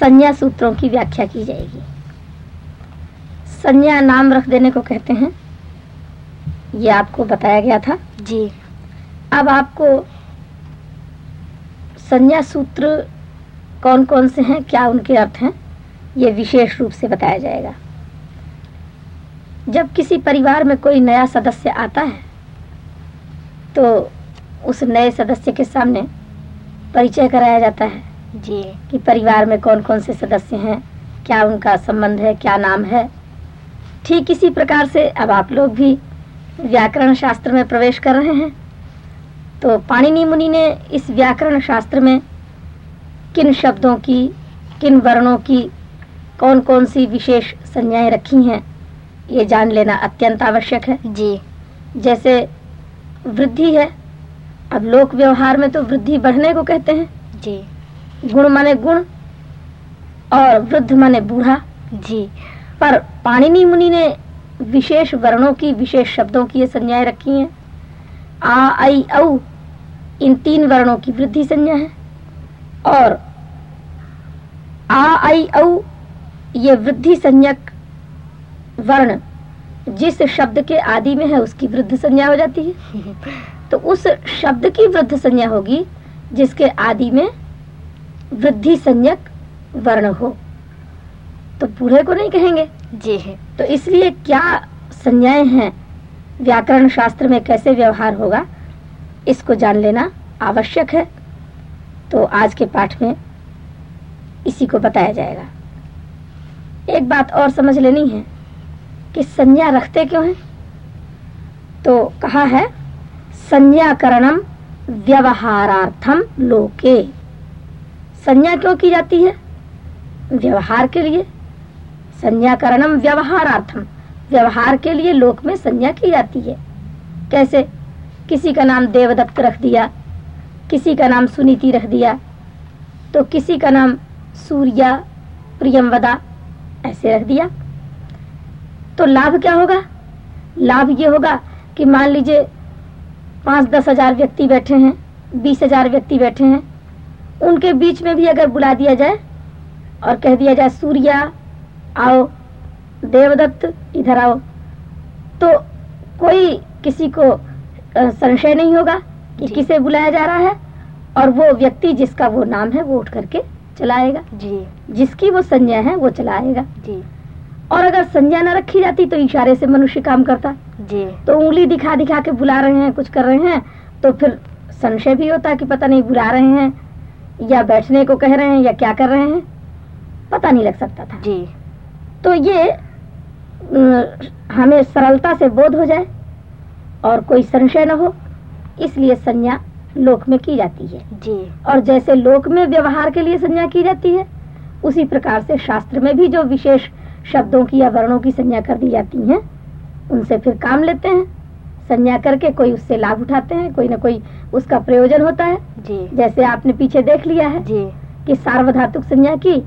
संज्ञा सूत्रों की व्याख्या की जाएगी। संज्ञा नाम रख देने को कहते हैं। ये आपको बताया गया था। जी। अब आपको संज्ञा सूत्र कौन कौन से हैं क्या उनके अर्थ हैं ये विशेष रूप से बताया जाएगा। जब किसी परिवार में कोई नया सदस्य आता है तो उस नए सदस्य के सामने परिचय कराया जाता है। जी। कि परिवार में कौन कौन से सदस्य हैं? क्या उनका संबंध है? क्या नाम है? ठीक इसी प्रकार से अब आप लोग भी व्याकरण शास्त्र में प्रवेश कर रहे हैं। तो पाणिनि मुनि ने इस व्याकरण शास्त्र में किन शब्दों की किन वर्णों की कौन कौन सी विशेष संज्ञाएँ रखी हैं ये जान लेना अत्यंत आवश्यक है। जी। जैसे वृद्धि है अब लोक व्यवहार में तो वृद्धि बढ़ने को कहते हैं। जी। गुण माने गुण और वृद्ध माने बूढ़ा। जी। पर पाणिनि मुनि ने विशेष वर्णों की विशेष शब्दों की ये संज्ञाएँ रखी हैं। आ आई औ इन तीन वर्णों की वृद्धि संज्ञा है। और आ आई औ ये वृद्धि संज्ञक वर्ण जिस शब्द के आदि में है उसकी वृद्ध संज्ञा हो जाती है। तो उस शब्द की वृद्ध संज्ञा होगी जिसके आदि में वृद्धि संज्ञक वर्ण हो। तो बूढ़े को नहीं कहेंगे? जी है। तो इसलिए क्या संज्ञाएँ हैं? व्याकरण शास्त्र में कैसे व्यवहार होगा? इसको जान लेना आवश्यक है। तो आज के पाठ में इसी को बताया जाएगा। एक बात और समझ लेनी है कि संज्ञा रखते क्यों हैं? तो कहा है संज्ञाकरणम व्यवहारार्थम लोके। संज्ञा क्यों की जाती है? व्यवहार के लिए। संज्ञाकरणम व्यवहारार्थम। व्यवहार के लिए लोक में संज्ञा की जाती है। कैसे? किसी का नाम देवदत्त रख दिया, किसी का नाम सुनीति रख दिया तो किसी का नाम सूर्या प्रियमवदा ऐसे रख दिया। तो लाभ क्या होगा? लाभ ये होगा कि मान लीजिए पाँच दस हज़ार व्यक्ति बैठे हैं, बीस हज़ार व्यक्ति बैठे हैं उनके बीच में भी अगर बुला दिया जाए और कह दिया जाए सूर्या आओ देवदत्त इधर आओ तो कोई किसी को संशय नहीं होगा कि किसे बुलाया जा रहा है और वो व्यक्ति जिसका वो नाम है वो उठ करके चलाएगा। जी। जिसकी वो संज्ञा है वो चलाएगा। जी। और अगर संज्ञा न रखी जाती तो इशारे से मनुष्य काम करता। जी। तो उंगली दिखा दिखा के बुला रहे हैं कुछ कर रहे हैं तो फिर संशय भी होता कि पता नहीं बुला रहे हैं। या बैठने को कह रहे हैं या क्या कर रहे हैं? पता नहीं लग सकता था। जी। तो ये हमें सरलता से बोध हो जाए और कोई संशय न हो इसलिए संज्ञा लोक में की जाती है। जी। और जैसे लोक में व्यवहार के लिए संज्ञा की जाती है उसी प्रकार से शास्त्र में भी जो विशेष शब्दों की या वर्णों की संज्ञा कर दी जाती है उनसे फिर काम लेते हैं। संज्ञा करके कोई उससे लाभ उठाते हैं कोई ना कोई उसका प्रयोजन होता है। जी। जैसे आपने पीछे देख लिया है जी। कि सार्वधातुक संज्ञा की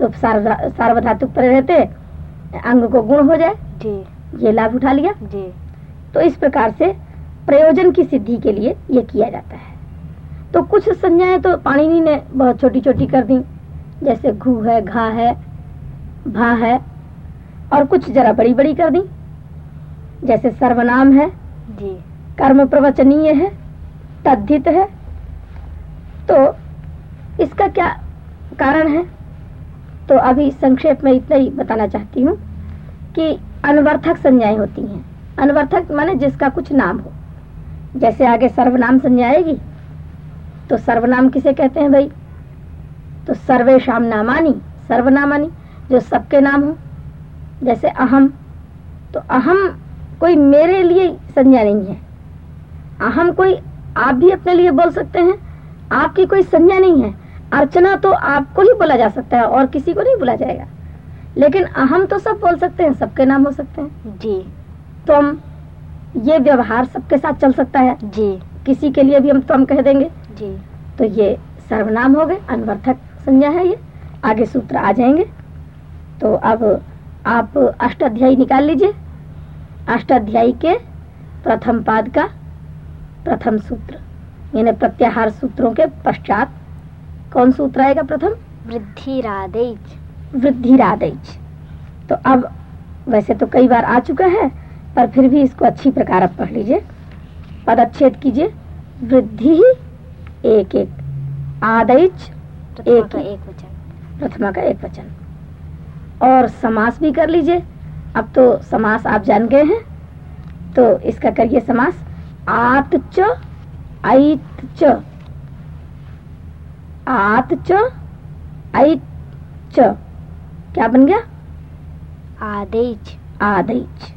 तो सार्वधा- सार्वधातुक पर रहते अंग को गुण हो जाए। जी। ये लाभ उठा लिया। जी। तो इस प्रकार से प्रयोजन की सिद्धि के लिए ये किया जाता है। तो कुछ संज्ञाएँ तो पाणिनि ने बहुत छोटी छोटी कर दी। जैसे घू है घा है भा है और कुछ जरा बड़ी बड़ी कर दी। जैसे सर्वनाम है जी। कर्म प्रवचनीय है, तद्धित है तो इसका क्या कारण है? तो अभी संक्षेप में इतना ही बताना चाहती हूँ कि अनवर्थक संज्ञाएँ होती हैं। अनवर्थक माने जिसका कुछ नाम हो। जैसे आगे सर्वनाम संज्ञा आएगी तो सर्वनाम किसे कहते हैं भाई? तो सर्वेशम नामानी, सर्वनामानी, जो सबके नाम हो। जैसे अहम तो अहम कोई मेरे लिए संज्ञा नहीं है। अहम कोई आप भी अपने लिए बोल सकते हैं। आपकी कोई संज्ञा नहीं है। अर्चना तो आपको ही बोला जा सकता है और किसी को नहीं बोला जाएगा। लेकिन अहम तो सब बोल सकते हैं सबके नाम हो सकते हैं। जी। तो हम ये व्यवहार सबके साथ चल सकता है। जी। किसी के लिए भी हम तुम कह देंगे। जी। तो ये सर्वनाम हो गए अनवर्थक संज्ञा है ये। आगे सूत्र आ जाएँगे। तो अब आप अष्टाध्यायी निकाल लीजिए। अष्टाध्यायी के प्रथम पाद का प्रथम सूत्र। यानी प्रत्याहार सूत्रों के पश्चात कौन सूत्र आएगा प्रथम? वृद्धि रादेज वृद्धि रादेज तो अब वैसे तो कई बार आ चुका है पर फिर भी इसको अच्छी प्रकार अब पढ़ लीजिए। पदच्छेद कीजिए। वृद्धि ही एक एक। आदैच एक एक वचन। प्रथमा का एक वचन। और समास भी कर लीजिए। अब तो समास आप जान गए हैं। तो इसका करिए समास। आत च ऐत च। आत च ऐत च। क्या बन गया? आदेज। आदैच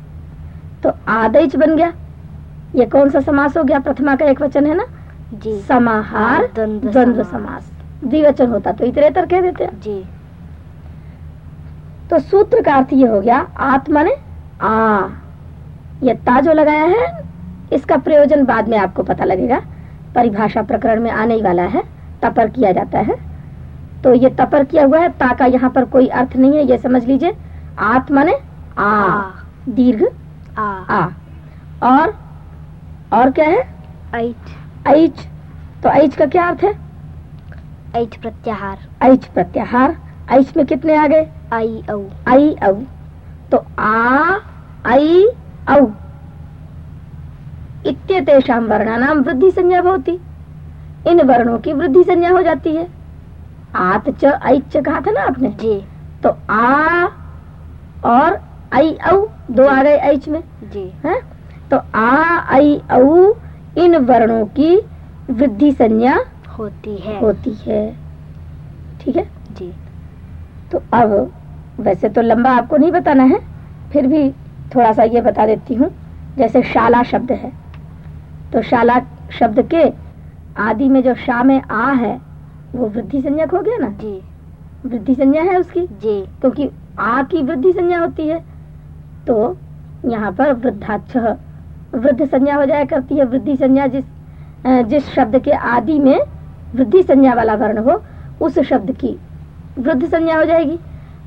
तो आदैच बन गया। ये कौन सा समास हो गया? प्रथमा का एक वचन है ना? जी। समाहार द्वंद्व। समास। द्विवचन होता तो इतरेतर कह देते। हैं जी। तो सूत्र का अर्थ ये हो गया आत्मा ने आ। ये ता जो लगाया है इसका प्रयोजन बाद में आपको पता लगेगा। परिभाषा प्रकरण में आने ही वाला है तपर किया जाता है। तो ये तपर किया हुआ है ता का यहाँ पर कोई अर्थ नहीं है ये समझ लीजिए। आत्मा ने आ आ दीर्घ आ। आ। और और क्या है? ऐठ ऐच। तो ऐच का क्या अर्थ है? ऐच प्रत्याहार। ऐच प्रत्याहार। ऐच में कितने आ गए? आई औ आई औ तो आ आई औ इत्यतेषाम वर्णानाम वृद्धि संज्ञा भवती। इन वर्णों की वृद्धि संज्ञा हो जाती है। आत च ऐच च कहा था ना आपने? जी। तो आ और आई औ दो आ गए ऐच में। जी। है? तो आ आई औ इन वर्णों की वृद्धि संज्ञा होती है। होती है। ठीक है? जी। तो अब वैसे तो लंबा आपको नहीं बताना है फिर भी थोड़ा सा ये बता देती हूँ जैसे शाला शब्द है। तो शाला शब्द के आदि में जो शा में आ है वो वृद्धि संज्ञक हो गया ना? जी। वृद्धि संज्ञा है उसकी? जी। क्योंकि आ की वृद्धि संज्ञा होती है तो यहाँ पर वृद्धाक्ष वृद्ध संज्ञा हो जाया करती है। वृद्धि संज्ञा जिस जिस शब्द के आदि में वृद्धि संज्ञा वाला वर्ण हो उस शब्द की वृद्ध संज्ञा हो जाएगी।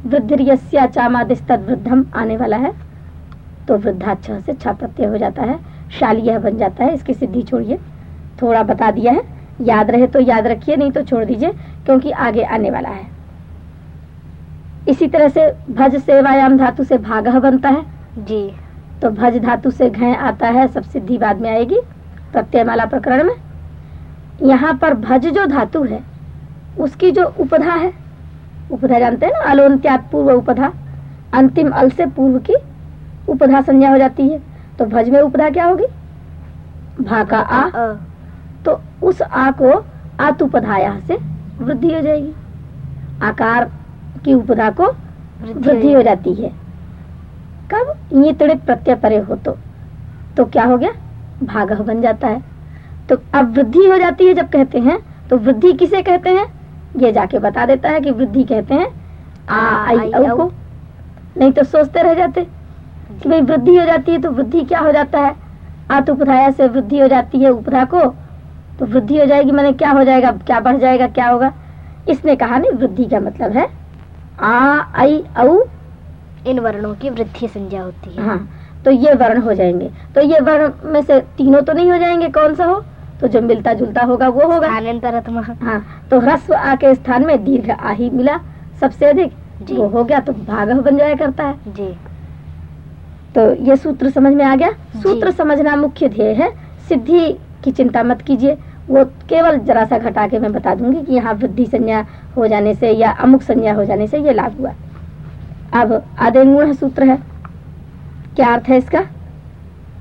वृद्धिर्यस्या चामादिस्तद वृद्धम आने वाला है। तो वृद्धाक्ष से छा प्रत्यय हो जाता है शालिय बन जाता है इसकी सिद्धि छोड़िए। थोड़ा बता दिया है याद रहे तो याद रखिए नहीं तो छोड़ दीजिए क्योंकि आगे आने वाला है। इसी तरह से भज सेवायाम धातु से भाग बनता है। जी। तो भज धातु से घय आता है सब सिद्धि बाद में आएगी प्रत्ययमाला प्रकरण में। यहाँ पर भज जो धातु है उसकी जो उपधा है उपधा जानते हैं ना? अलोन्त्यात पूर्व उपधा? अंतिम अल से पूर्व की उपधा संज्ञा हो जाती है। तो भज में उपधा क्या होगी? भा का आ। अ तो उस आ को आतुपधा यहाँ से वृद्धि हो जाएगी। आकार की उपधा को वृद्धि हो जाती है। कब? ये तड़े प्रत्यय परे हो तो। तो क्या हो गया? भागह बन जाता है। तो अब वृद्धि हो जाती है जब कहते हैं तो वृद्धि किसे कहते हैं? ये जाके बता देता है कि वृद्धि कहते हैं आ आई औ को। नहीं तो सोचते रह जाते कि भाई वृद्धि हो जाती है तो वृद्धि क्या हो जाता है? आत उपधाया से वृद्धि हो जाती है उपधा को तो वृद्धि हो जाएगी मैंने क्या हो जाएगा क्या बढ़ जाएगा क्या होगा? इसने कहा नहीं वृद्धि का मतलब है आ आई औ। इन वर्णों की वृद्धि संज्ञा होती है। हाँ तो ये वर्ण हो जाएँगे। तो ये वर्ण में से तीनों तो नहीं हो जाएँगे कौन सा हो? तो जो मिलता जुलता होगा वो होगा। स्थानांतरत्म हाँ तो ह्रस्व आ के स्थान में दीर्घ आ ही मिला। सबसे अधिक जी। वो हो गया तो भाग बन जाया करता है। जी। तो ये सूत्र समझ में आ गया? सूत्र समझना मुख्य ध्येय है। सिद्धि की चिंता मत कीजिए। वो केवल जरा सा घटा के मैं बता दूँगी कि यहाँ वृद्धि संज्ञा हो जाने से या अमुक संज्ञा हो जाने से ये लाभ हुआ। अब आदेंग गुण सूत्र है। क्या अर्थ है इसका?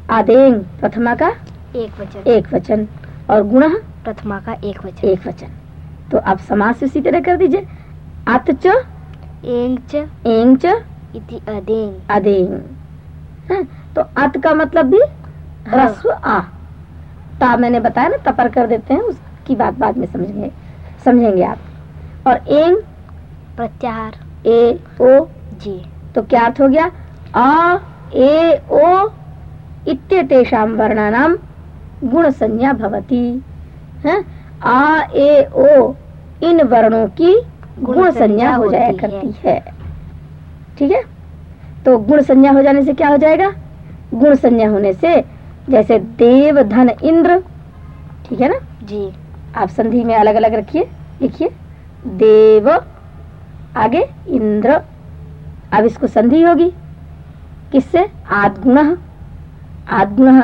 आदेंग प्रथमा का एक वचन। एक वचन। और गुण? प्रथमा का एक वचन। एक वचन। तो आप समास उसी तरह कर दीजिए। अत च? एंग च। एंग च? इति अदेंग। अदेंग। हैं? तो अत का मतलब भी ह्रस्व आ। ता मैंने बताया ना तपर कर देते हैं उसकी बात बाद में समझेंगे समझेंगे आप। और एंग? प्रत्याहार। ए ओ। जी। तो क्या अर्थ हो गया? आ ए ओ इत्यतेषाम वर्णानाम गुण संज्ञा भवती है? आ ए ओ इन वर्णों की गुण संज्ञा हो जाया करती है। ठीक है? तो गुण संज्ञा हो जाने से क्या हो जाएगा? गुण संज्ञा होने से जैसे देव धन इंद्र ठीक है ना? जी। आप संधि में अलग अलग रखिए लिखिए। देव आगे इंद्र। अब इसको संधि होगी। किससे? आदगुण। आदगुण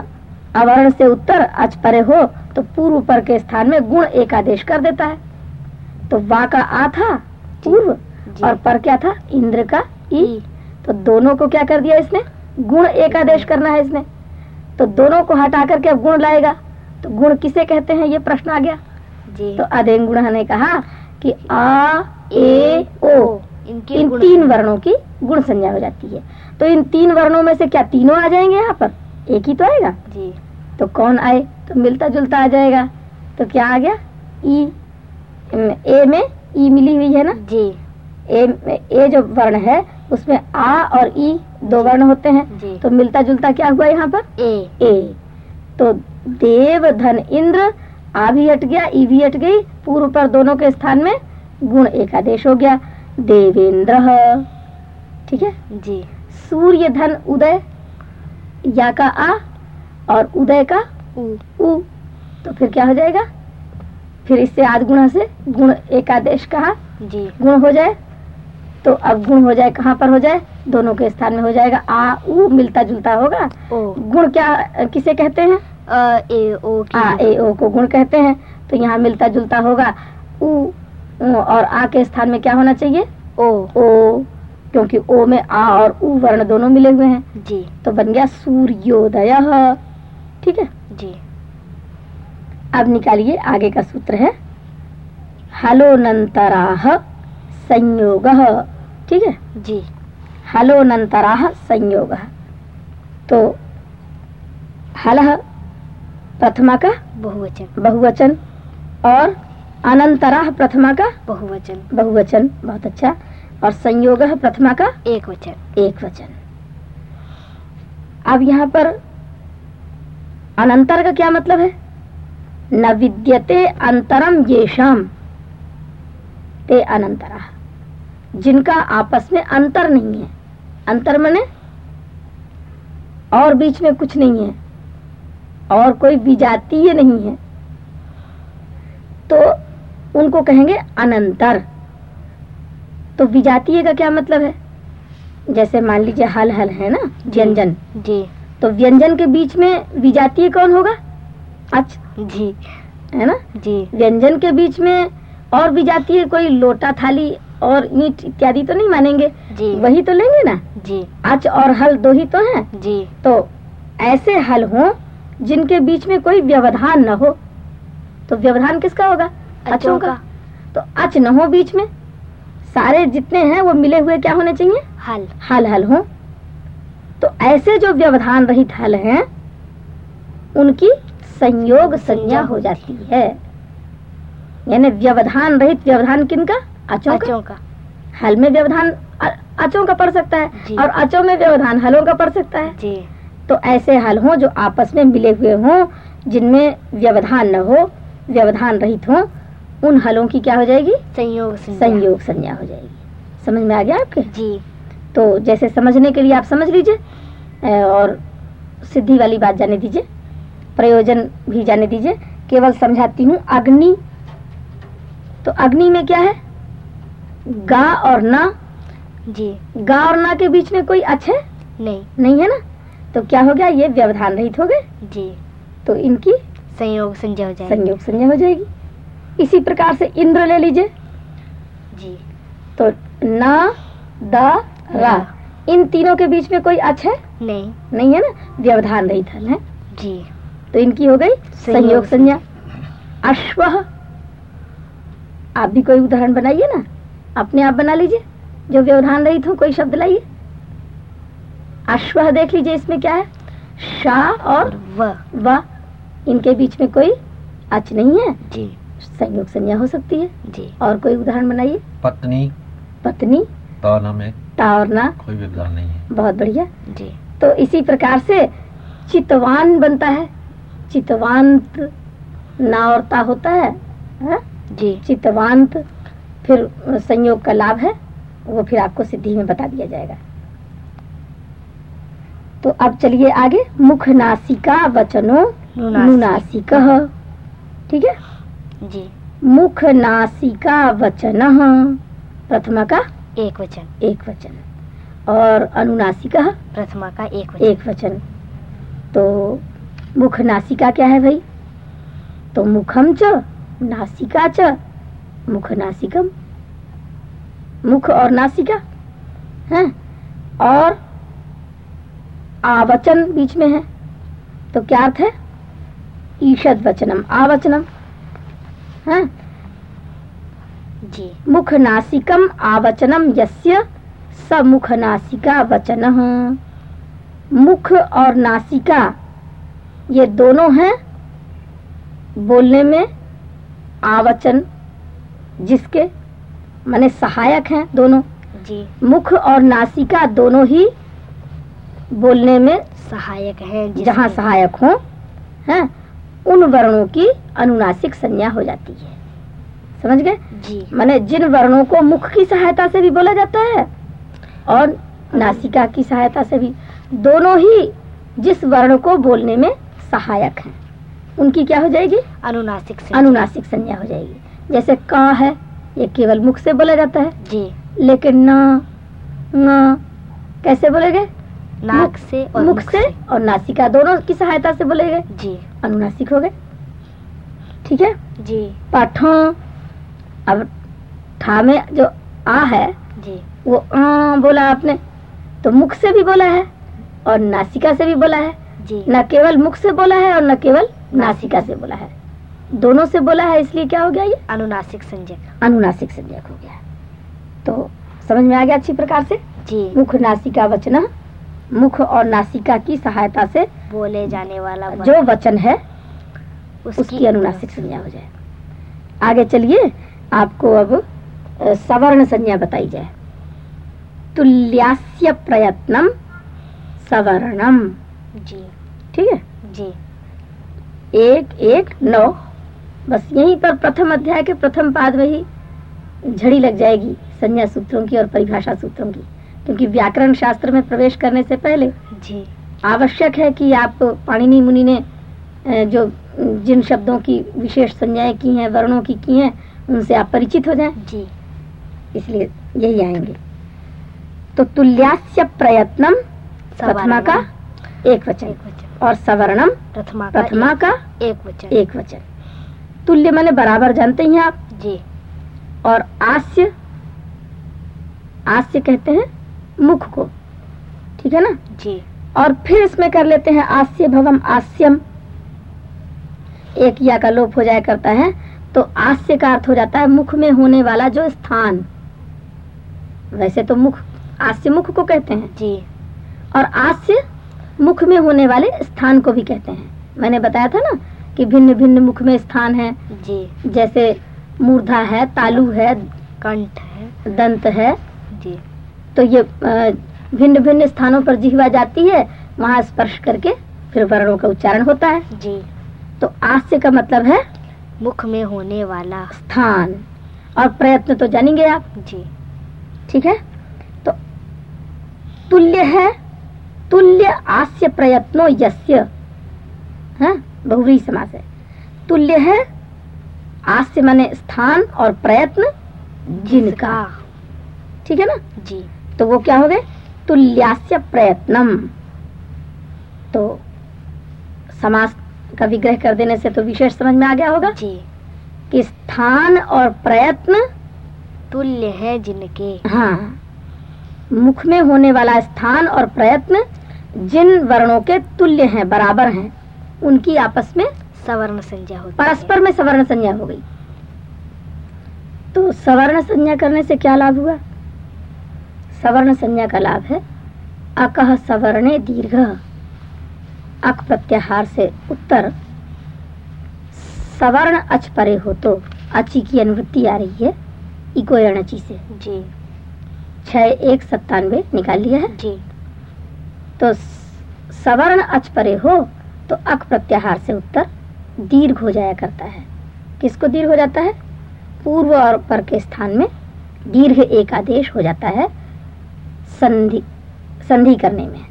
अवर्ण से उत्तर अच परे हो तो पूर्व पर के स्थान में गुण एक आदेश कर देता है। तो वा का आ था पूर्व और पर क्या था? इंद्र का ई। तो दोनों को क्या कर दिया इसने? गुण एक आदेश करना है इसने। तो दोनों को हटा करके अब गुण लाएगा। तो गुण किसे कहते हैं? ये प्रश्न आ गया। जी। तो अधेन गुण ने कहा कि आ ए ओ इन तीन वर्णों की गुण संज्ञा हो जाती है। तो इन तीन वर्णों में से क्या तीनों आ जाएँगे यहाँ पर? एक ही तो आएगा? जी। तो कौन आए? तो मिलता जुलता आ जाएगा। तो क्या आ गया? ई। ए में ई मिली हुई है ना? जी। ए ए जो वर्ण है उसमें आ और ई दो वर्ण होते हैं। तो मिलता जुलता क्या हुआ यहाँ पर? ए। ए। तो देव धन इंद्र आ भी हट गया ई भी हट गई। पूर्व पर दोनों के स्थान में गुण एकादेश हो गया। देवेंद्र। ठीक है? जी। सूर्य धन उदय या का आ और उदय का उ। उ। तो फिर क्या हो जाएगा? फिर इससे आद गुणा से गुण एकादेश कहा? जी। गुण हो जाए। तो अब गुण हो जाए कहाँ पर हो जाए? दोनों के स्थान में हो जाएगा। आ उ मिलता जुलता होगा। गुण क्या किसे कहते हैं? ए ओ आ ए ओ को गुण कहते हैं। तो यहाँ मिलता जुलता होगा। उ उ और आ के स्थान में क्या होना चाहिए? ओ। ओ। क्योंकि ओ में आ और उ वर्ण दोनों मिले हुए हैं। जी। तो बन गया सूर्योदय। ठीक है? जी। अब निकालिए आगे का सूत्र है हलोनंतराह संयोग। ठीक है? जी। हलोनंतराह संयोग। तो हल प्रथमा का बहुवचन। बहुवचन और अनंतराह प्रथमा का बहुवचन। बहुवचन। बहुत अच्छा। और संयोग प्रथमा का एक वचन। एक वचन। अब यहाँ पर अनंतर का क्या मतलब है? न विद्यते अंतरम येषाम ते अनंतरा। जिनका आपस में अंतर नहीं है। अंतर मने? और बीच में कुछ नहीं है। और कोई विजातीय नहीं है। तो उनको कहेंगे अनंतर। तो विजातीय का क्या मतलब है? जैसे मान लीजिए हल हल है ना? व्यंजन। जी। तो व्यंजन के बीच में विजातीय कौन होगा? अच जी। है ना? जी। व्यंजन के बीच में और विजातीय कोई लोटा थाली और ईंट इत्यादि तो नहीं मानेंगे? जी। वही तो लेंगे ना? जी। अच और हल दो ही तो हैं? जी। तो ऐसे हल हो जिनके बीच में कोई व्यवधान न हो। तो व्यवधान किसका होगा? अचों का। तो अच न हो बीच में। सारे जितने हैं वो मिले हुए क्या होने चाहिए? हल। हल हल हो। तो ऐसे जो व्यवधान रहित हल हैं उनकी संयोग संज्ञा हो जाती है। यानी व्यवधान रहित व्यवधान किनका? अचों का। अचों का। हल में व्यवधान अचों का पड़ सकता है और अचों में व्यवधान हलों का पड़ सकता है। जी। तो ऐसे हल हो जो आपस में मिले हुए हों जिनमें व्यवधान न हो व्यवधान रहित हो उन हलों की क्या हो जाएगी? संयोग संयोग संज्ञा हो जाएगी। समझ में आ गया आपके? जी। तो जैसे समझने के लिए आप समझ लीजिए और सिद्धि वाली बात जाने दीजिए प्रयोजन भी जाने दीजिए। केवल समझाती हूँ अग्नि। तो अग्नि में क्या है? गा और ना। जी। गा और ना के बीच में कोई अच है नहीं। नहीं है ना? तो क्या हो गया? ये व्यवधान रहित हो गए। जी। तो इनकी संयोग संज्ञा हो जाएगी। संयोग संज्ञा हो जाएगी। इसी प्रकार से इंद्र ले लीजिए। जी। तो न द रा। इन तीनों के बीच में कोई अच है? नहीं। नहीं है ना? व्यवधान रहित हल है? जी। तो इनकी हो गई संयोग संज्ञा। अश्व। आप भी कोई उदाहरण बनाइए ना। अपने आप बना लीजिए। जो व्यवधान रहित हो कोई शब्द लाइए। अश्व देख लीजिए इसमें क्या है? शाह और और व। व। इनके बीच में कोई अच नहीं है? जी। संयोग संज्ञा हो सकती है। जी। और कोई उदाहरण बनाइए। पत्नी। पत्नी। ताना में। ता और ना कोई व्यवधान नहीं है। बहुत बढ़िया। जी। तो इसी प्रकार से चितवान बनता है। चितवांत ना और ता होता है हाँ? जी। चितवांत फिर संयोग का लाभ है वो फिर आपको सिद्धि में बता दिया जाएगा। तो अब चलिए आगे। मुख नासिका वचनो नुनासिक। ठीक है? जी। मुख नासिका वचन प्रथमा का? एक वचन। एक वचन। और अनुनासिका? प्रथमा का एक वचन। एक वचन। तो मुख नासिका क्या है भाई? तो मुखम च नासिका च मुख नासिकम मुख और नासिका? है? और आवचन बीच में है। तो क्या अर्थ है? ईषद वचनम आवचनम। है? जी। मुख नासिकम आवचनम यस्य स मुख नासिका वचन। मुख और नासिका ये दोनों हैं बोलने में आवचन जिसके माने सहायक हैं दोनों। जी। मुख और नासिका दोनों ही बोलने में सहायक है जहाँ सहायक हो हैं? उन वर्णों की अनुनासिक संज्ञा हो जाती है। समझ गए? जी। माने जिन वर्णों को मुख की सहायता से भी बोला जाता है और नासिका की सहायता से भी दोनों ही जिस वर्ण को बोलने में सहायक हैं उनकी क्या हो जाएगी? अनुनासिक अनुनासिक संज्ञा हो जाएगी। जैसे क है ये केवल मुख से बोला जाता है। जी। लेकिन न न कैसे बोलेगे नाक मुख- से और मुख से और नासिका दोनों की सहायता से बोलेगे जी। अनुनासिक हो गए? ठीक है? जी। पाठों अब ठा में जो आ है जी। वो आ बोला आपने तो मुख से भी बोला है और नासिका से भी बोला है। जी। न केवल मुख से बोला है और न केवल नासिका से बोला है। दोनों से बोला है इसलिए क्या हो गया ये? अनुनासिक संज्ञक। अनुनासिक संज्ञक हो गया। तो समझ में आ गया अच्छी प्रकार से? जी। मुख नासिका वचन मुख और नासिका की सहायता से बोले जाने वाला जो वचन है उसकी उसकी अनुनासिक संज्ञा हो जाए। आगे चलिए आपको अब सवर्ण संज्ञा बताई जाए। तुल्यास्य प्रयत्नम सवर्णम। जी। ठीक है? जी। एक एक नौ। बस यहीं पर प्रथम अध्याय के प्रथम पाद में ही झड़ी लग जाएगी संज्ञा सूत्रों की और परिभाषा सूत्रों की। क्योंकि व्याकरण शास्त्र में प्रवेश करने से पहले जी। आवश्यक है कि आप पाणिनि मुनि ने जो जिन शब्दों की विशेष संज्ञाएँ की हैं वर्णों की की हैं उनसे आप परिचित हो जाएँ। जी। इसलिए यही आएँगे। तो तुल्यास्य प्रयत्नम प्रथमा का एक वचन। एक वचन। और सवर्णम प्रथमा का प्रथमा का एक, वचन। एक वचन। तुल्य माने बराबर जानते ही हैं आप। जी। और आस्य आस्य कहते हैं मुख को। ठीक है ना? जी। और फिर इसमें कर लेते हैं आस्य भवम आस्यम। एक या का लोप हो जाया करता है तो आस्य का अर्थ हो जाता है मुख में होने वाला जो स्थान। वैसे तो मुख आस्य मुख को कहते हैं। जी। और आस्य मुख में होने वाले स्थान को भी कहते हैं। मैंने बताया था ना कि भिन्न भिन्न मुख में स्थान है। जी। जैसे मूर्धा है तालु है कंठ है। दंत है। जी। तो ये भिन्न भिन्न स्थानों पर जिहवा जाती है वहाँ स्पर्श करके फिर वर्णों का उच्चारण होता है। जी। तो आस्य का मतलब है? मुख में होने वाला। स्थान। और प्रयत्न तो जानेंगे आप। जी। ठीक है? तो तुल्य है तुल्य आस्य प्रयत्नो यस्य। हाँ? बहुव्रीहि समास है। तुल्य है आस्य माने स्थान और प्रयत्न जिनका। ठीक है ना? जी। तो वो क्या हो गए? तुल्यास्य प्रयत्नम। तो समास का विग्रह कर देने से तो विशेष समझ में आ गया होगा जी। कि स्थान और प्रयत्न तुल्य है जिनके। हाँ। मुख में होने वाला स्थान और प्रयत्न जिन वर्णों के तुल्य हैं बराबर हैं उनकी आपस में सवर्ण संज्ञा होती परस्पर में सवर्ण संज्ञा हो गई। तो सवर्ण संज्ञा करने से क्या लाभ हुआ? सवर्ण संज्ञा का लाभ है। अकह सवर्णे दीर्घ। अक प्रत्याहार से उत्तर सवर्ण अच परे हो तो अची की अनुवृत्ति आ रही है इको अणची से। जी। छह एक सत्तानवे निकाल लिया है। जी। तो सवर्ण अच परे हो तो अक प्रत्याहार से उत्तर दीर्घ हो जाया करता है। किसको दीर्घ हो जाता है? पूर्व और पर के स्थान में दीर्घ एक आदेश हो जाता है। संधि संधि करने में।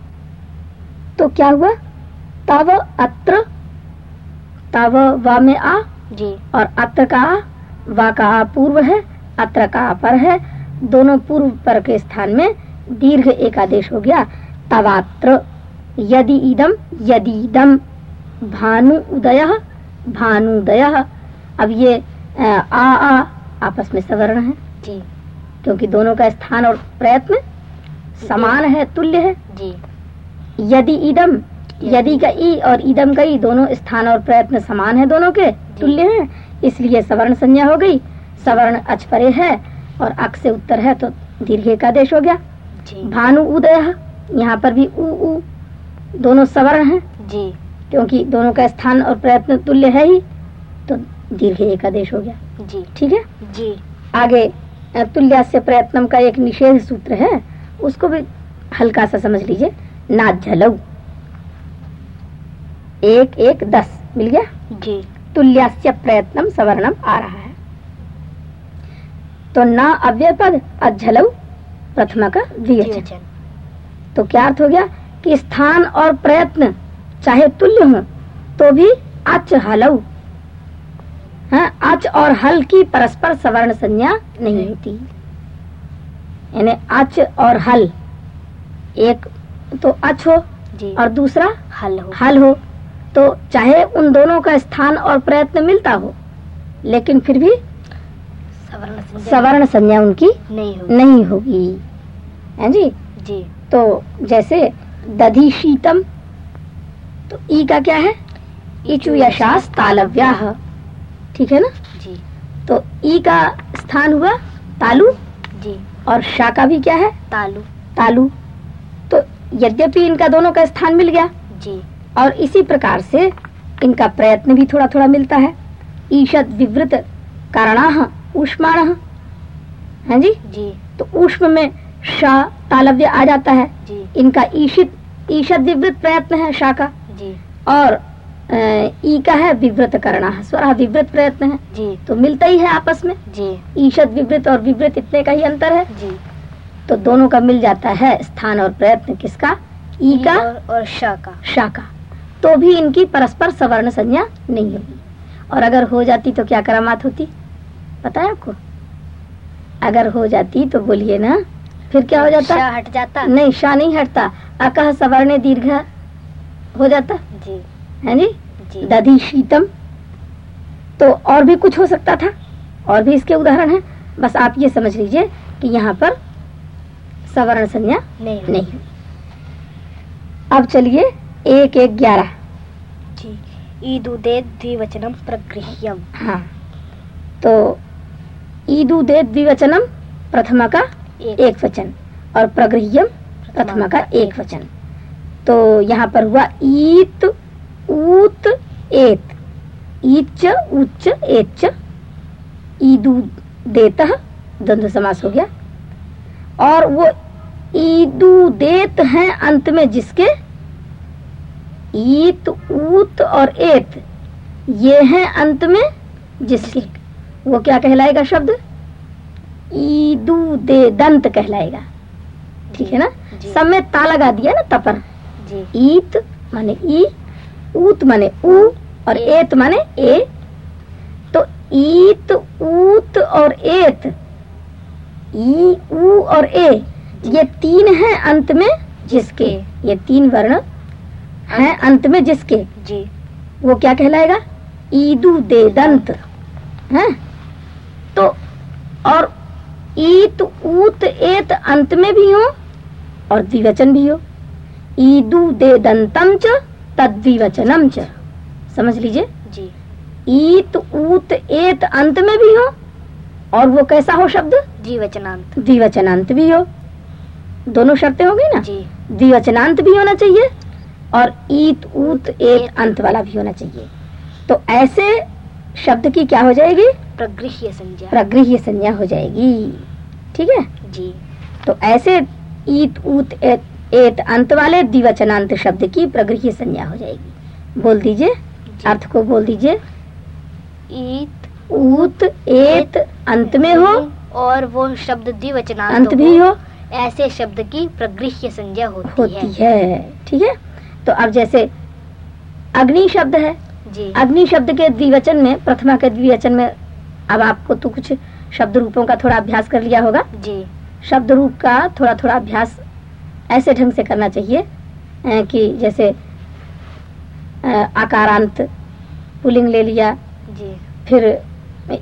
तो क्या हुआ? तव अत्र तव व में आ जी। और अत्र का आ, वा का आ पूर्व है अत्र का आ पर है। दोनों पूर्व पर के स्थान में दीर्घ एक आदेश हो गया। तवात्र यदि इदम यदि इदम भानु उदय भानुदय अब ये आ आ आपस में सवर्ण है। जी। क्योंकि दोनों का स्थान और प्रयत्न समान है तुल्य है? जी। यदि इदम यदि का ई और इदम का ई दोनों स्थान और प्रयत्न समान है दोनों के तुल्य हैं इसलिए सवर्ण संज्ञा हो गई। सवर्ण अच परे है और अक से उत्तर है तो दीर्घ का देश हो गया। जी। भानु उदय यहाँ पर भी उ उ दोनों सवर्ण हैं। जी। क्योंकि दोनों का स्थान और प्रयत्न तुल्य है ही तो दीर्घ एकादेश हो गया। जी। ठीक है? जी। आगे तुल्य से प्रयत्न का एक निषेध सूत्र है उसको भी हल्का सा समझ लीजिए। नाझलऊ एक एक दस। मिल गया? जी। तुल्यास्य प्रयत्नम सवर्णम आ रहा है। तो ना अव्यय पद अझलऊ प्रथमा का द्विवचन तो क्या अर्थ हो गया? कि स्थान और प्रयत्न चाहे तुल्य हो तो भी अच हलऊ। हाँ अच और हल की परस्पर सवर्ण संज्ञा नहीं होती। यानी अच और हल। एक तो अच हो जी। और दूसरा हल हो। हल हो। तो चाहे उन दोनों का स्थान और प्रयत्न मिलता हो लेकिन फिर भी सवर्ण संज्ञा। उनकी नहीं नहीं होगी। है जी? जी। तो जैसे दधि शीतम तो ई का क्या है? इचु यशास तालव्या। ठीक है ना? जी। तो ई का स्थान हुआ तालु। जी। और शा का भी क्या है? तालु। तालु। तो यद्यपि इनका दोनों का स्थान मिल गया। जी। और इसी प्रकार से इनका प्रयत्न भी थोड़ा थोड़ा मिलता है। ईशद विवृत कारणाह ऊष्माण है जी? जी। तो ऊष्म में शा तालव्य आ जाता है। जी। इनका ईशित ईशद विवृत प्रयत्न है शा का जी। और ई का है विवृत करना है स्वर विवृत प्रयत्न है। जी। तो मिलता ही है आपस में। जी। ईशद विवृत और विवृत इतने का ही अंतर है। जी। तो दोनों का मिल जाता है स्थान और प्रयत्न किसका? ई का और, और श का। शा का तो भी इनकी परस्पर सवर्ण संज्ञा नहीं होगी। और अगर हो जाती तो क्या करामात होती? पता है आपको? अगर हो जाती तो बोलिए ना फिर क्या हो जाता? हट जाता। नहीं शाह नहीं हटता। अकह सवर्ण दीर्घ हो जाता। जी। है जी। दधि शीतम। तो और भी कुछ हो सकता था? और भी इसके उदाहरण हैं? बस आप ये समझ लीजिए कि यहाँ पर सवर्ण संज्ञा नहीं नहीं हुई। अब चलिए एक एक ग्यारह। ईदुदे द्विवचनम प्रगृह्यम। हाँ। तो ईदु दे द्विवचनम प्रथमा का एक एक वचन और प्रगृह्यम प्रथमा का एक वचन। तो यहाँ पर हुआ ईत ऊत एत ईच उच्च एच ईदु देत द्वंद्व समास हो गया और वो ईदु देत है अंत में जिसके? ईत ऊत और एत ये हैं अंत में जिसके। वो क्या कहलाएगा शब्द? ईदु दे दंत कहलाएगा। ठीक है ना। सब में ता लगा दिया ना तपर। ईत माने ई ऊत माने ऊ और एत माने ए। तो ईत ऊत और एत। ई ऊ और ए ये तीन हैं अंत में जिसके। ये तीन वर्ण हैं अंत। में जिसके। जी। वो क्या कहलाएगा? ईदु दे दंत है? तो और ईत ऊत एत अंत में भी हो और द्विवचन भी हो। ईदु दे दंतम च तद्विवचनम च। समझ लीजिए? जी। ईत ऊत एत अंत में भी हो और वो कैसा हो शब्द? द्विवचनांत। द्विवचनांत भी हो। दोनों शर्तें होगी ना? जी। द्विवचनांत भी होना चाहिए और ईत ऊत एत। अंत वाला भी होना चाहिए। तो ऐसे शब्द की क्या हो जाएगी? प्रगृह्य संज्ञा। प्रगृह्य संज्ञा हो जाएगी। ठीक है? जी। तो ऐसे ईत ऊत एत, एत अंत वाले द्विवचनांत शब्द की प्रगृह्य संज्ञा हो जाएगी। बोल दीजिए अर्थ को बोल दीजिए। ईत ऊत एत अंत में हो। और वो शब्द द्विवचनांत अंत भी हो। ऐसे शब्द की प्रगृह्य संज्ञा होती, होती है ठीक है? तो अब जैसे अग्नि शब्द है। जी। अग्नि शब्द के द्विवचन में प्रथमा के द्विवचन में अब आपको तो कुछ शब्द रूपों का थोड़ा अभ्यास कर लिया होगा। जी। शब्द रूप का थोड़ा थोड़ा अभ्यास ऐसे ढंग से करना चाहिए कि जैसे आकारांत पुलिंग ले लिया जी। फिर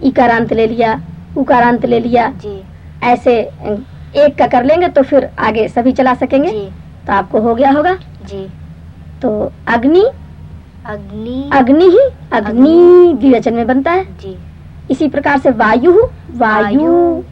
इकारांत ले लिया उकारांत ले लिया जी। ऐसे एक का कर लेंगे तो फिर आगे सभी चला सकेंगे जी। तो आपको हो गया होगा। जी। तो अग्नि अग्नि। अग्नि ही अग्नि। द्विवचन में बनता है। जी। इसी प्रकार से वायु वायु वायु।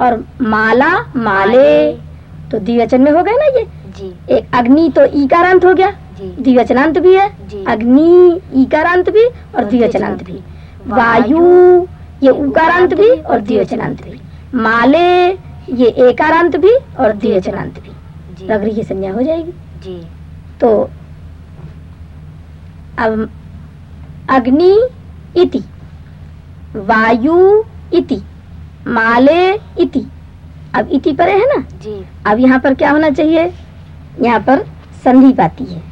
और माला माले, माले। तो द्विवचन में हो गए ना ये? जी। एक अग्नि तो ईकारांत हो गया। द्विवचनांत भी है। अग्नि ईकारांत भी और द्विवचनांत भी। वायु ये उकारांत भी और द्विवचनांत भी। माले ये एकारांत भी और द्विवचनांत भी। जी। की संज्ञा हो जाएगी। जी। तो अब अग्नि इति वायु इति माले इति। अब इति परे है ना? जी। अब यहाँ पर क्या होना चाहिए? यहाँ पर संधि पाती है।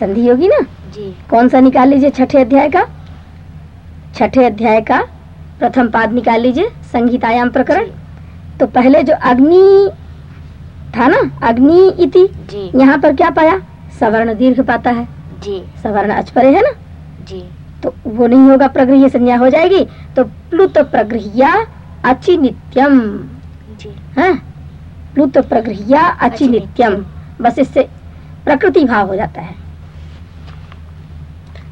संधि होगी ना? जी। कौन सा निकाल लीजिए? छठे अध्याय का? छठे अध्याय का प्रथम पाद निकाल लीजिए संगीतायाम प्रकरण। तो पहले जो अग्नि था ना अग्नि इति यहाँ पर क्या पाया? सवर्ण दीर्घ पाता है। जी। सवर्ण अचपरे है ना? जी। तो वो नहीं होगा प्रगृह संज्ञा हो जाएगी। तो प्लुत प्रगृह्या अचि नित्यम जी है प्लुत प्रगृह्या अचि नित्यम। बस इससे प्रकृति भाव हो जाता है।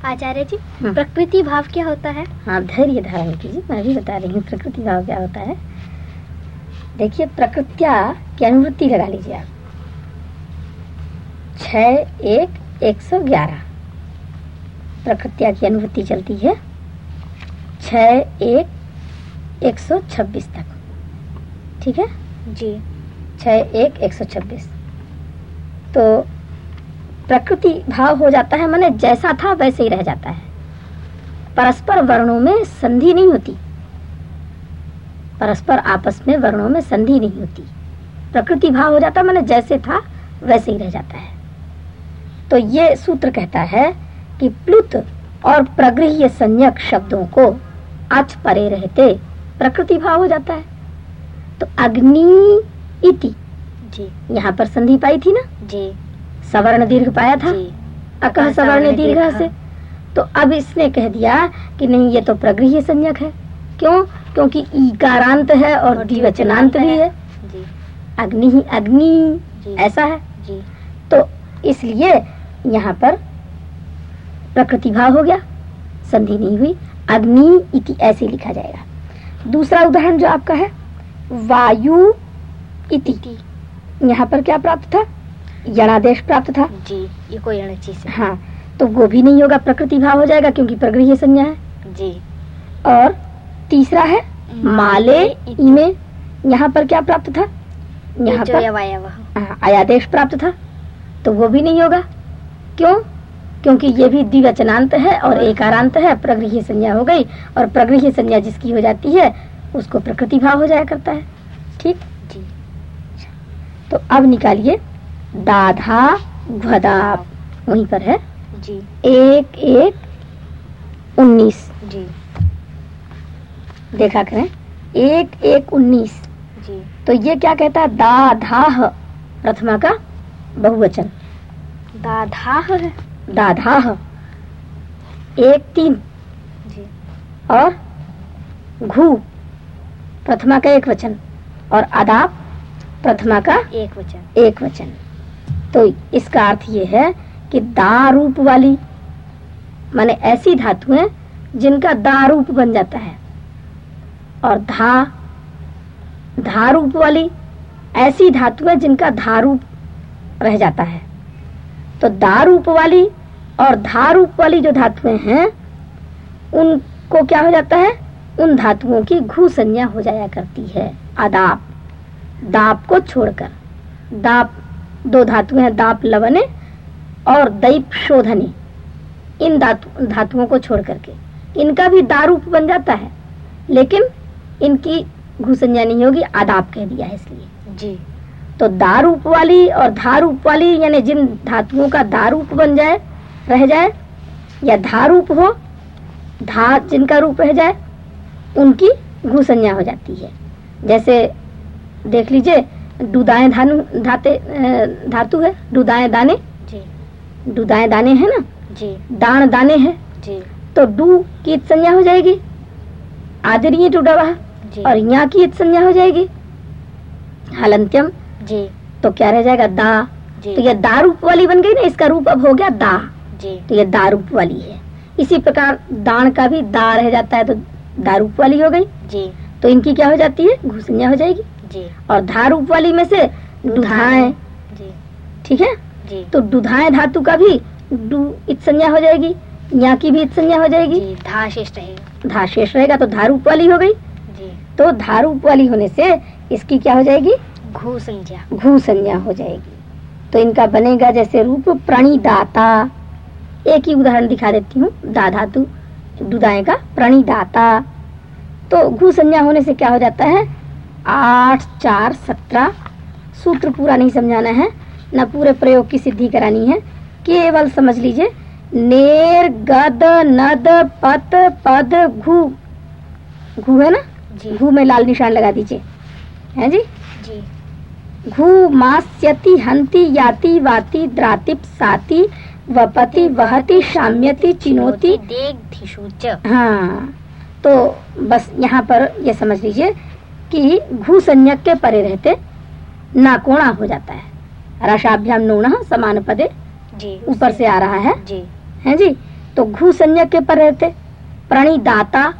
आचार्य जी हम्म। प्रकृति भाव क्या होता है? हाँ धैर्य धारण कीजिए। मैं भी बता रही हूँ प्रकृति भाव क्या होता है। देखिए प्रकृत्या की अनुवृत्ति लगा लीजिए आप। छ एक एक सौ ग्यारह। प्रकृत्या की अनुवृत्ति चलती है। छ एक एक सौ छब्बीस तक। ठीक है? जी। छ एक एक सौ छब्बीस। तो प्रकृति भाव हो जाता है, मैंने जैसा था वैसे ही रह जाता है। परस्पर वर्णों में संधि नहीं होती। परस्पर आपस में वर्णों में संधि नहीं होती। प्रकृति भाव हो जाता माने जैसे था वैसे ही रह जाता है। तो ये सूत्र कहता है कि प्लुत और प्रगृह्य संयक शब्दों को अच परे रहते प्रकृति भाव हो जाता है। तो अग्नि इति। जी। यहाँ पर संधि पाई थी ना? जी। सवर्ण दीर्घ पाया था? जी। अकह सवर्ण दीर्घ दीर्घ। से। तो अब इसने कह दिया कि नहीं ये तो प्रगृह संज्ञक है। क्यों? क्योंकि ईकारांत है और और द्विवचनांत भी है। अग्नि ही अग्नि। ऐसा है? जी। तो इसलिए यहाँ पर प्रकृति भाव हो गया। संधि नहीं हुई। अग्नि इति ऐसे लिखा जाएगा। दूसरा उदाहरण जो आपका है? वायु इति। यहाँ पर क्या प्राप्त था? यणादेश प्राप्त था। जी ये कोई से हाँ। तो वो भी नहीं होगा प्रकृति भाव हो जाएगा क्योंकि प्रगृह संज्ञा है। जी। और तीसरा है माले इमे। यहाँ पर क्या प्राप्त था? यहाँ पर हाँ, आयादेश प्राप्त था। तो वो भी नहीं होगा। क्यों? क्योंकि ये भी द्विवचनांत है और एकारांत है प्रगृह संज्ञा हो गई। और प्रगृह संज्ञा जिसकी हो जाती है उसको प्रकृति भाव हो जाया करता है। ठीक? जी तो अब निकालिए दाधा घ्वदाप वहीं पर है। जी। एक एक उन्नीस। जी। देखा करें। एक एक उन्नीस। जी। तो ये क्या कहता है? दाधाह। प्रथमा का बहुवचन। दाधाह है। दाधाह। एक तीन। जी। और घू। प्रथमा का एक वचन और अदाप प्रथमा का एक वचन। एक वचन। तो इसका अर्थ ये है कि दारूप वाली माने ऐसी धातुएँ जिनका दारूप बन जाता है। और धा धारूप वाली ऐसी धातुएँ जिनका धारूप रह जाता है। तो दारूप वाली और धारूप वाली जो धातुएँ हैं उनको क्या हो जाता है? उन धातुओं की घू संज्ञा हो जाया करती है। अदाप दाप को छोड़कर। दाप दो धातुएँ हैं दाप लवने और दैप शोधने। इन धातु धातुओं को छोड़ करके। इनका भी दारूप बन जाता है लेकिन इनकी घू संज्ञा नहीं होगी आदाप कह दिया है इसलिए। जी। तो दारूप वाली और धारूप वाली यानी जिन धातुओं का दारूप बन जाए रह जाए या धारूप हो धा जिनका रूप रह जाए उनकी घू संज्ञा हो जाती है। जैसे देख लीजिए डुदाए धानु धाते धातु है डुदाए दाने। जी। डुदाए दाने है ना? जी। दान दाने है। जी। तो डू की संज्ञा हो जाएगी। आदरणीय डुडवा और यहाँ की संज्ञा हो जाएगी। हलंत्यम। जी। तो क्या रह जाएगा? दा। जी। तो ये दा रूप वाली बन गई ना इसका रूप अब हो गया दा। जी। तो ये दा रूप वाली है। इसी प्रकार दान का भी दा रह जाता है तो दा रूप वाली हो गई। जी। तो इनकी क्या हो जाती है? घुसनिया हो जाएगी। जी। और धा रूप वाली में से दुधाए। जी। ठीक है? जी। तो दुधाए धातु का भी डू इत संज्ञा हो जाएगी। यहाँ की भी इत संज्ञा हो जाएगी। धा शेष रहेगा। धा शेष रहेगा तो धा रूप वाली हो गई। जी। तो धारूप वाली होने से इसकी क्या हो जाएगी? घू संज्ञा घू संज्ञा हो जाएगी। तो इनका बनेगा जैसे रूप प्रणिदाता। एक ही उदाहरण दिखा देती हूँ। दा धातु। दुदाए का प्रणिदाता। तो घू संज्ञा होने से क्या हो जाता है? आठ चार सत्रह। सूत्र पूरा नहीं समझाना है न पूरे प्रयोग की सिद्धि करानी है। केवल समझ लीजिए नेर गद नद पत पद घू। घू है ना? जी। घू में लाल निशान लगा दीजिए। है जी? जी। घू मास्यति हंति याति वाति द्रातिप साति वपति वहति शाम्यति चिनोति। धिशुच हाँ तो बस यहाँ पर ये समझ लीजिए कि घू संज्ञक के परे रहते नाकोणा हो जाता है। रसाभ्याम नोण समान पदे ऊपर से आ रहा है। जी। है जी? तो घू संज्ञक के पर रहते प्रणिदाता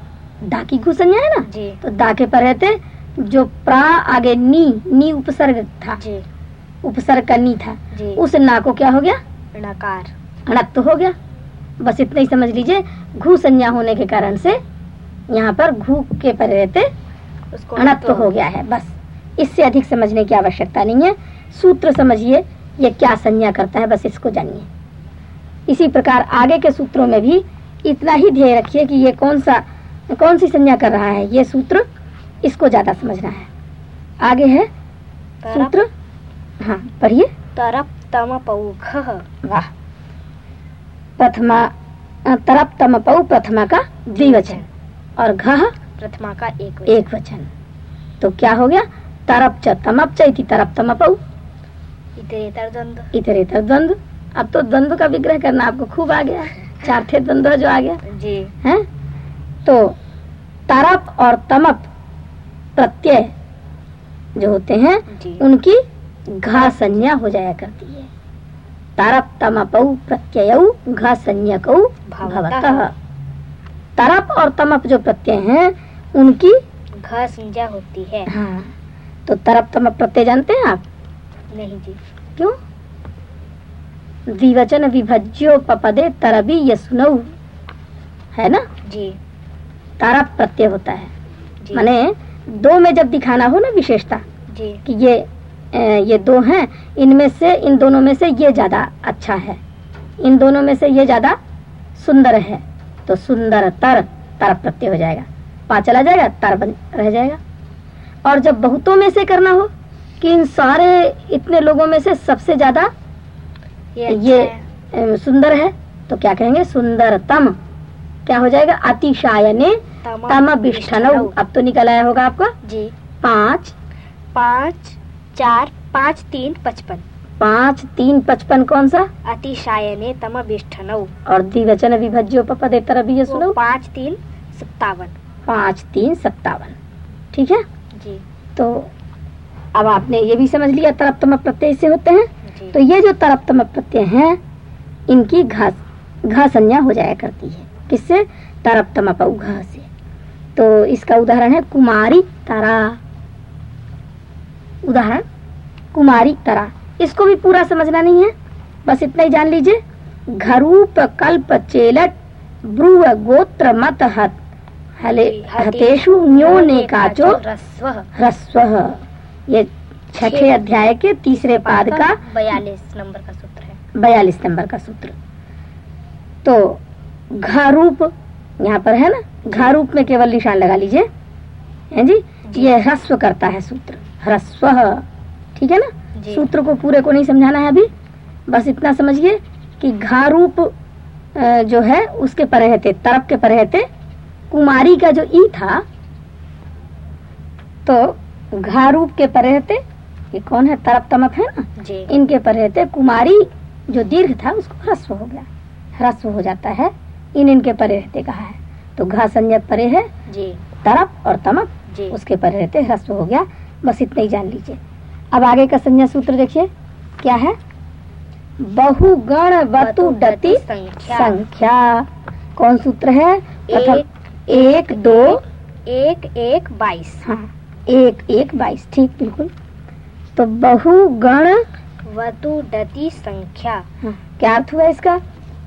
दा की घू संज्ञा है ना? जी। तो दा के पर रहते जो प्रा आगे नी नी उपसर्ग था। जी। उपसर्ग का नी था। उस ना को क्या हो गया? णकार अणत्व हो गया। बस इतना ही समझ लीजिए घू संज्ञा होने के कारण से यहाँ पर घू के पर रहते उसको अणत्व हो गया है बस। इससे अधिक समझने की आवश्यकता नहीं है। सूत्र समझिए ये क्या संज्ञा करता है बस इसको जानिए। इसी प्रकार आगे के सूत्रों में भी इतना ही ध्येय रखिए कि ये कौन सा कौन सी संज्ञा कर रहा है ये सूत्र इसको ज़्यादा समझना है। आगे है सूत्र। हाँ पढ़िए। तरप तम पौघ वाह प्रथमा तरप प्रथमा का द्विवचन। और घ? प्रथमा का एक वचन। एक वचन तो क्या हो गया? तरप च तमप च इति तरप तम पऊ इतरेतर द्वंद्व इतरेतर द्वंद्व अब तो द्वंद्व का विग्रह करना आपको खूब आ गया। चार थे द्वंद्व जो आ गया। जी। है? तो तरप और तमप प्रत्यय जो होते हैं उनकी घा संज्ञा हो जाया करती है। तरप तमपऊ प्रत्यय घ संज्ञकऊ भवतः। तरप और तमप जो प्रत्यय हैं उनकी घ संज्ञा होती है। हाँ। तो तरप तमप प्रत्यय जानते हैं आप? नहीं जी। क्यों? द्विवचन विभज्योपपदे तरबी यसुनऊ है ना? जी। तरप प्रत्यय होता है। माने दो में जब दिखाना हो ना विशेषता जी। कि ये ये दो हैं इनमें से इन दोनों में से ये ज़्यादा अच्छा है। इन दोनों में से ये ज़्यादा सुंदर है। तो सुंदर तर तर प्रत्यय हो जाएगा। पा चला जाएगा तर बन रह जाएगा। और जब बहुतों में से करना हो कि इन सारे इतने लोगों में से सबसे ज़्यादा ये अच्छा ये है। सुंदर है तो क्या कहेंगे? सुंदरतम। क्या हो जाएगा? अतिशायने तम बिष्ठनऊ अब तो निकल आया होगा आपका। जी। पाँच। पाँच। चार पाँच तीन पचपन। पाँच तीन पचपन कौन सा? अतिशायने तम बिष्ठनौ और द्विवचन विभज्योपपदे तरबी ये सुनो। पाँच तीन सत्तावन। पाँच तीन सत्तावन। ठीक है? जी। तो अब आपने ये भी समझ लिया तरप्तम प्रत्यय से होते हैं। तो ये जो तरप्तम प्रत्यय हैं इनकी घास घा संज्ञा हो जाया करती है। किससे? तरप्तम घ से। तो इसका उदाहरण है कुमारी तारा। उदाहरण कुमारी तारा इसको भी पूरा समझना नहीं है। बस इतना ही जान लीजिए। घरूप कल्प चेलट ब्रुव गोत्र मत हत। हले हतेषु न्योने काचो रस्व ह्रस्व। ये छठे अध्याय के तीसरे पाद का बयालीस नंबर का सूत्र है। बयालीस नंबर का सूत्र। तो घारूप यहाँ पर है ना? घारूप में केवल निशान लगा लीजिए। है जी। ये ह्रस्व करता है सूत्र। ह्रस्व। ठीक है ना? सूत्र को पूरे को नहीं समझाना है अभी। बस इतना समझिए कि घारूप जो है उसके पर रहते तरफ़ के पर रहते। कुमारी का जो ई था तो घा रूप के पर रहते। ये कौन है? तरप तमप है ना? जी। इनके पर रहते। कुमारी जो दीर्घ था उसको ह्रस्व हो गया। ह्रस्व हो जाता है। इन इनके परे रहते कहा है? तो घा संज्ञक परे है। जी। तरप और तमक जी। उसके परे रहते। ह्रस्व हो गया। बस इतना ही जान लीजिए। अब आगे का संज्ञा सूत्र देखिए क्या है? बहुगण वतु डति संख्या। संख्या। कौन सूत्र है? एक एक दो। एक एक बाईस। हाँ एक एक बाईस ठीक बिल्कुल। तो बहुगण वतु डति संख्या। हाँ, क्या अर्थ हुआ इसका?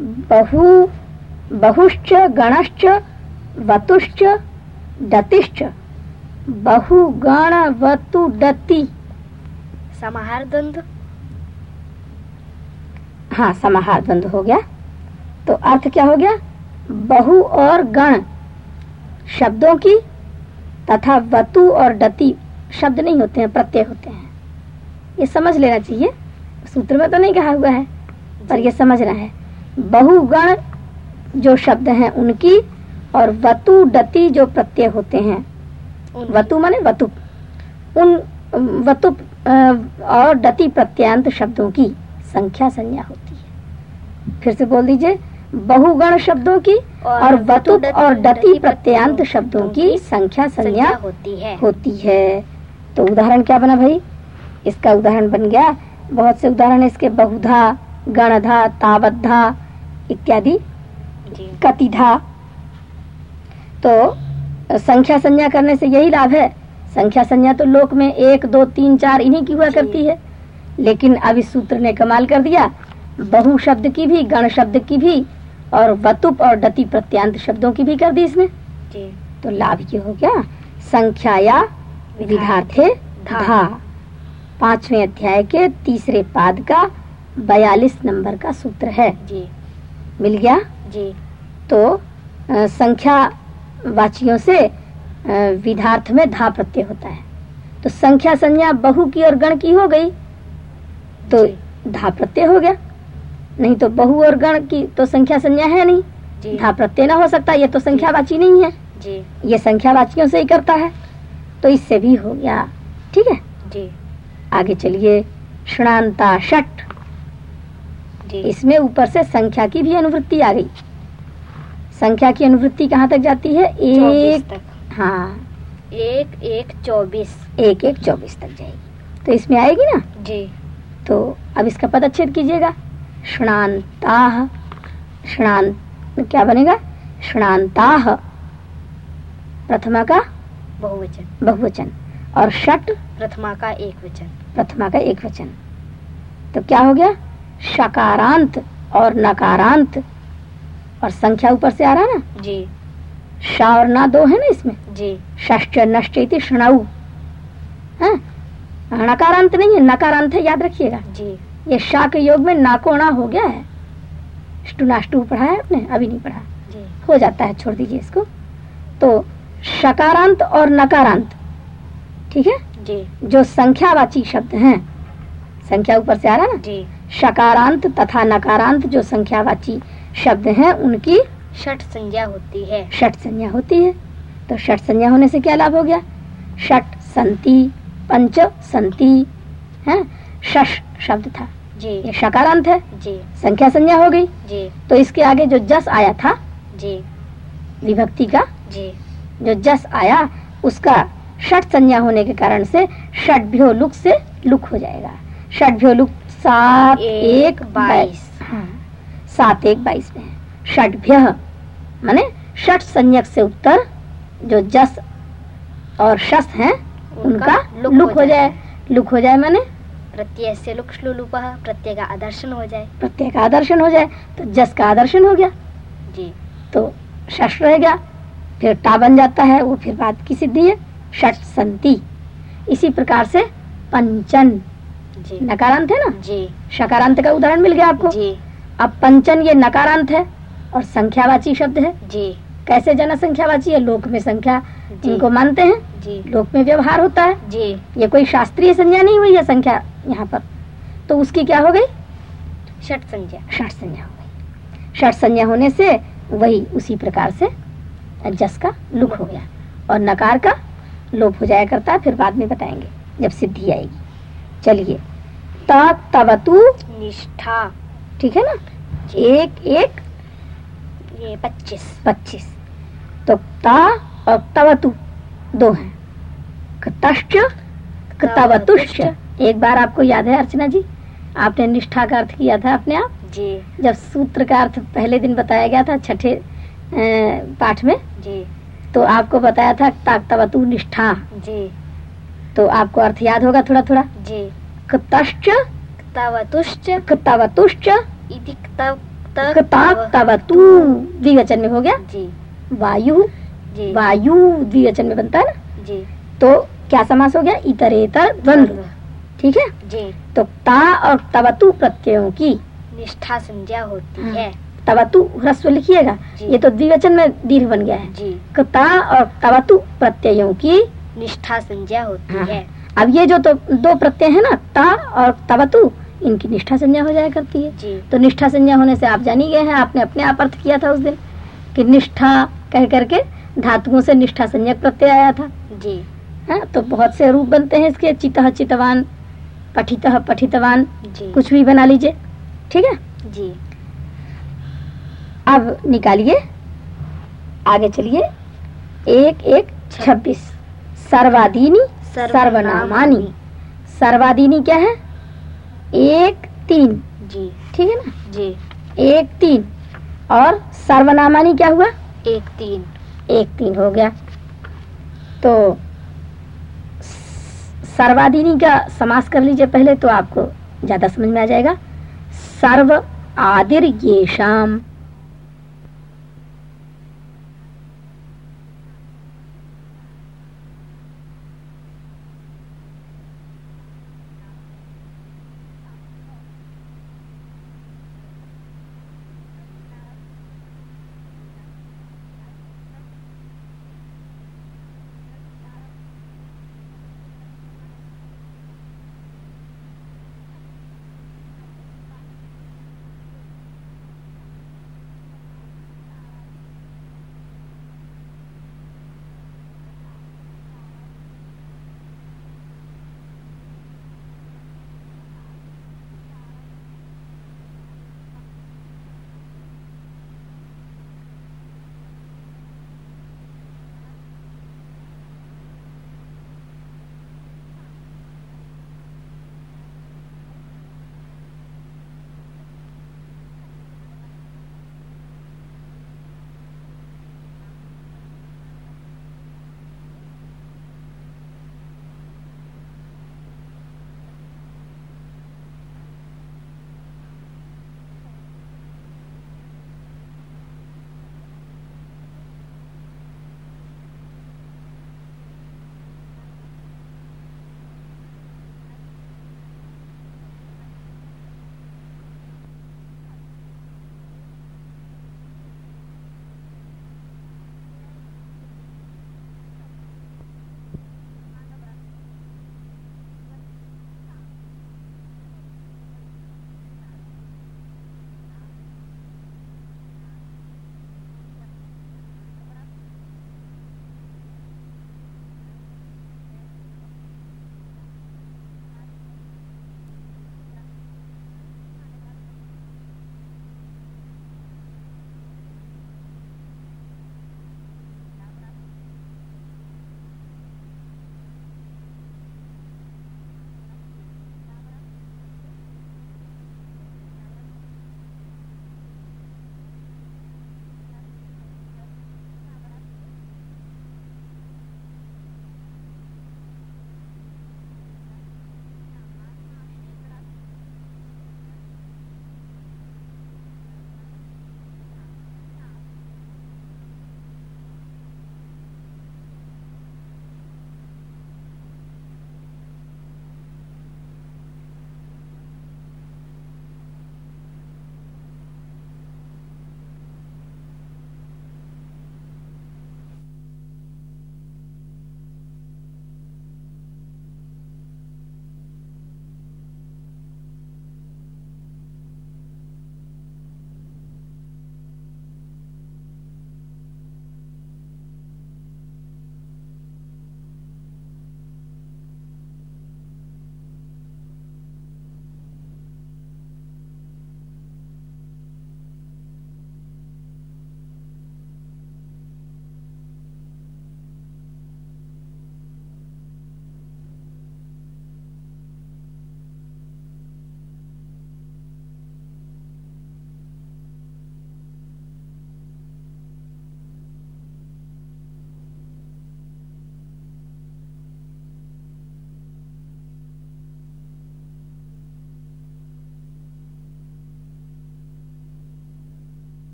बहु बहुश्च गणश्च वतुश्च डतिश्च। बहुगण वतु डति समाहार द्वंद्व हाँ समाहार द्वंद हो गया। तो अर्थ क्या हो गया? बहु और गण शब्दों की तथा वतु और डति शब्द नहीं होते हैं प्रत्यय होते हैं। ये समझ लेना चाहिए। सूत्र में तो नहीं कहा हुआ है पर ये समझना है। बहुगण जो शब्द हैं उनकी और वतु डति जो प्रत्यय होते हैं वतु माने वतु। उन वतु और डति प्रत्यांत शब्दों की संख्या संज्ञा होती है। फिर से बोल दीजिए बहुगण शब्दों की और वतु और डति प्रत्यांत शब्दों की संख्या संज्ञा होती है। होती है। तो उदाहरण क्या बना भाई? इसका उदाहरण बन गया। बहुत से उदाहरण है इसके। बहुधा गणधा तावधा इत्यादि। कतिधा। तो संख्या संज्ञा करने से यही लाभ है। संख्या संज्ञा तो लोक में एक दो तीन चार इन्हीं की हुआ करती है। लेकिन अब इस सूत्र ने कमाल कर दिया। बहु शब्द की भी गण शब्द की भी और वतुप और डति प्रत्यांत शब्दों की भी कर दी इसने। जी। तो लाभ ये हो गया। संख्याया विधार्थे धा। पाँचवें अध्याय के तीसरे पाद का बयालीस नंबर का सूत्र है। जी। मिल गया? जी। तो संख्या वाचियों से विधार्थ में धा प्रत्यय होता है। तो संख्या संज्ञा बहु की और गण की हो गई तो धा प्रत्यय हो गया। नहीं तो बहु और गण की तो संख्या संज्ञा है नहीं। धा प्रत्यय ना हो सकता ये तो संख्यावाची नहीं है। जी। ये संख्यावाचियों से ही करता है। तो इससे भी हो गया। ठीक है? जी। आगे चलिए। षणांता षट। इसमें ऊपर से संख्या की भी अनुवृत्ति आ गई। संख्या की अनुवृत्ति कहाँ तक जाती है? एक तक। हाँ। एक एक चौबीस। एक एक चौबीस तक जाएगी। तो इसमें आएगी ना? जी। तो अब इसका पदच्छेद कीजिएगा। षणांता षणांत क्या बनेगा? षणांता प्रथमा का? बहुवचन। बहुवचन। और षट? प्रथमा का एक वचन प्रथमा का एक वचन तो क्या हो गया? शकारांत और नकारांत। और संख्या ऊपर से आ रहा है ना? जी। शा और ना दो है ना इसमें? जी। षष्ट नष्ट षणाऊ हाँ? नकारांत नहीं है नकारांत है याद रखिएगा। जी। ये शा के योग में नाकोणा हो गया है। स्टू पढ़ा है आपने? अभी नहीं पढ़ा। जी। हो जाता है छोड़ दीजिए इसको। तो शकारांत और नकारांत ठीक है? जी। जो संख्यावाची शब्द हैं संख्या ऊपर से आ रहा है ना? जी। शकारांत तथा नकारांत जो संख्यावाची शब्द हैं उनकी षठ संज्ञा होती है। षट संज्ञा होती है। तो षट संज्ञा होने से क्या लाभ हो गया? षट संति पंच संति है? शश शब्द था। जी। ये शकारांत है। जी। संख्या संज्ञा हो गई। जी। तो इसके आगे जो जस आया था जी। विभक्ति का जी। जो जस आया उसका षट संज्ञा होने के कारण से षटभ्यो लुक से लुक हो जाएगा। षटभ्यो लुक सात एक एक बाईस। सात एक बाईस में षटभ्य माने षट संज्ञक से उत्तर जो जस और शस हैं उनका लुक हो जाए। लुक हो जाए माने? प्रत्यय से लुक श्लुलुप प्रत्यय का आदर्शन हो जाए। प्रत्यय का आदर्शन हो जाए तो जस का आदर्शन हो गया। जी। तो शश रह गया फिर टा बन जाता है वो फिर बात की सिद्धि है। षट संति। इसी प्रकार से पंचन। जी। नकारांत है ना? जी। सकारांत का उदाहरण मिल गया आपको। जी। अब पंचन ये नकारांत है और संख्यावाची शब्द है। जी। कैसे जना संख्यावाची है? लोक में संख्या जिनको मानते हैं जी। लोक में व्यवहार होता है। जी। ये कोई शास्त्रीय संज्ञा नहीं हुई है संख्या यहाँ पर। तो उसकी क्या हो गई? षठ संज्ञा। षट संज्ञा हो गई। षट संज्ञा होने से वही उसी प्रकार से जस का लुक हो गया। और नकार का लोप हो जाया करता है फिर बाद में बताएँगे जब सिद्धि आएगी। चलिए। ता तवतु निष्ठा। ठीक है ना? एक एक ये पच्चीस। पच्चीस। तो ता और तवतु दो हैं। कतश्च कतवतुश्च एक बार आपको याद है अर्चना जी? आपने निष्ठा का अर्थ किया था अपने आप? जी। जब सूत्र का अर्थ पहले दिन बताया गया था छठे पाठ में? जी। तो आपको बताया था ताकतवतु निष्ठा। जी। तो आपको अर्थ याद होगा थोड़ा थोड़ा जी। कतश्च कतवतुश्च इति द्विवचन में हो गया? जी। वायु जी। वायु द्विवचन में बनता है ना? जी। तो क्या समास हो गया? इतरेतर द्वंद्व। ठीक है? जी। तो ता और तवतु प्रत्ययों की। निष्ठा संज्ञा होती हाँ। है। तवतु ह्रस्व लिखिएगा। ये तो द्विवचन में दीर्घ बन गया है। जी। ता और तवतु प्रत्ययों की निष्ठा संज्ञा होती हाँ। है। अब ये जो तो दो प्रत्यय है ना ता और तवतु इनकी निष्ठा संज्ञा हो जाया करती है। तो निष्ठा संज्ञा होने से आप जान ही गए हैं आपने अपने आप अर्थ किया था उस दिन कि निष्ठा कह करके धातुओं से निष्ठा संज्ञक प्रत्यय आया था। जी। है तो बहुत से रूप बनते हैं इसके चितः चितवान पठित पठितवान कुछ भी बना लीजिए। ठीक है? जी। अब निकालिए। आगे चलिए। एक एक छब्बीस। सर्वादीनी सर्वनामानी। सर्वादीनी क्या है? एक तीन। जी। ठीक है ना? जी। एक तीन। और सर्वनामानी क्या हुआ? एक तीन। एक तीन हो गया। तो सर्वादिनी का समास कर लीजिए पहले तो आपको ज़्यादा समझ में आ जाएगा। सर्व आदिर ये शाम